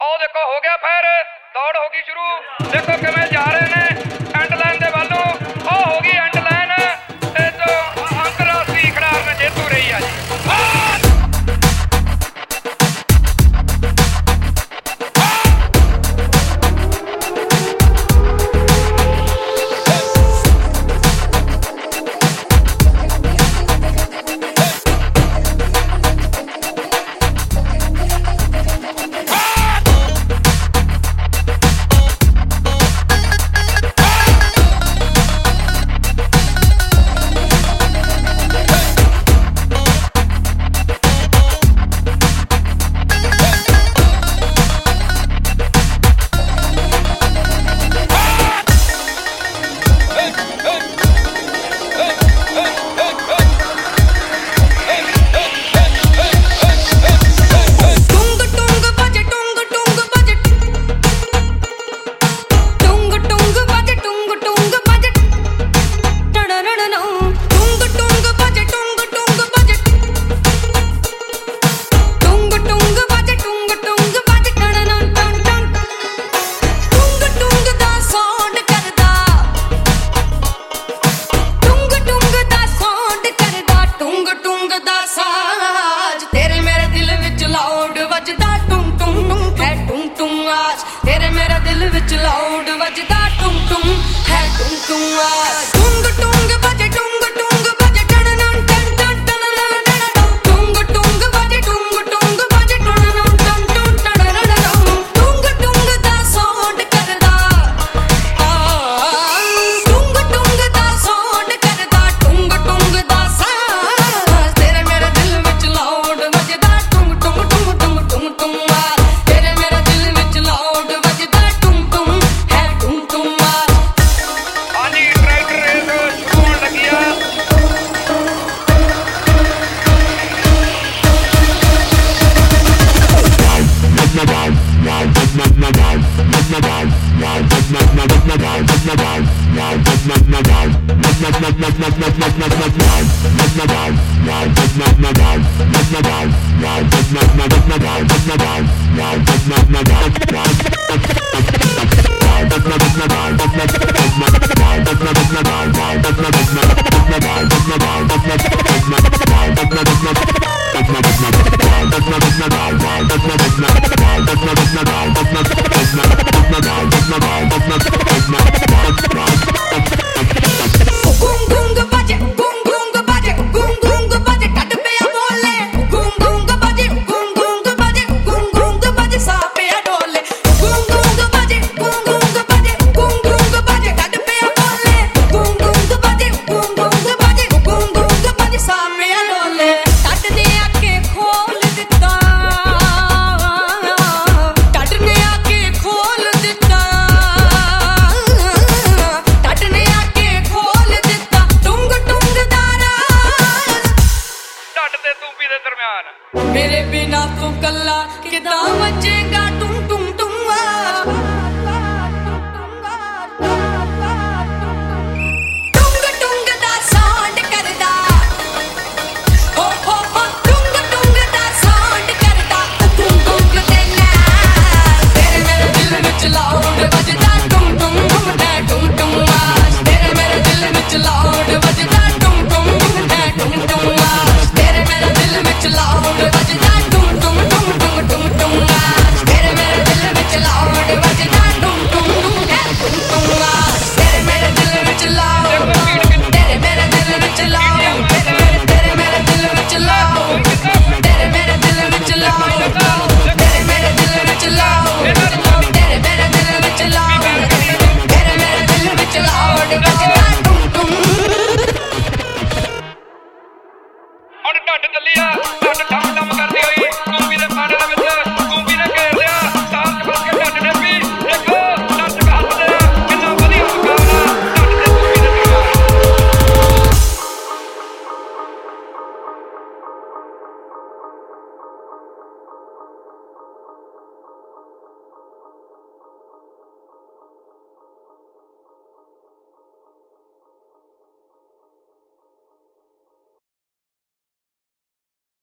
ਉਹ ਦੇਖੋ ਹੋ ਗਿਆ ਫਾਇਰ ਦੌੜ ਹੋ ਗਈ ਸ਼ੁਰੂ ਦੇਖੋ ਕਿਵੇਂ ਜਾ ਰਹੇ ਨੇ ਵਿੱਚ ਲਾਊਡ ਵੱਜਦਾ ਟੁਮ ਟੁਮ ਹੈ ਟੁਮ ਟੁਮ ਆਵਾਜ਼ That's not दरम्यान। मेरे बिना तू कला किदा बचेगा तू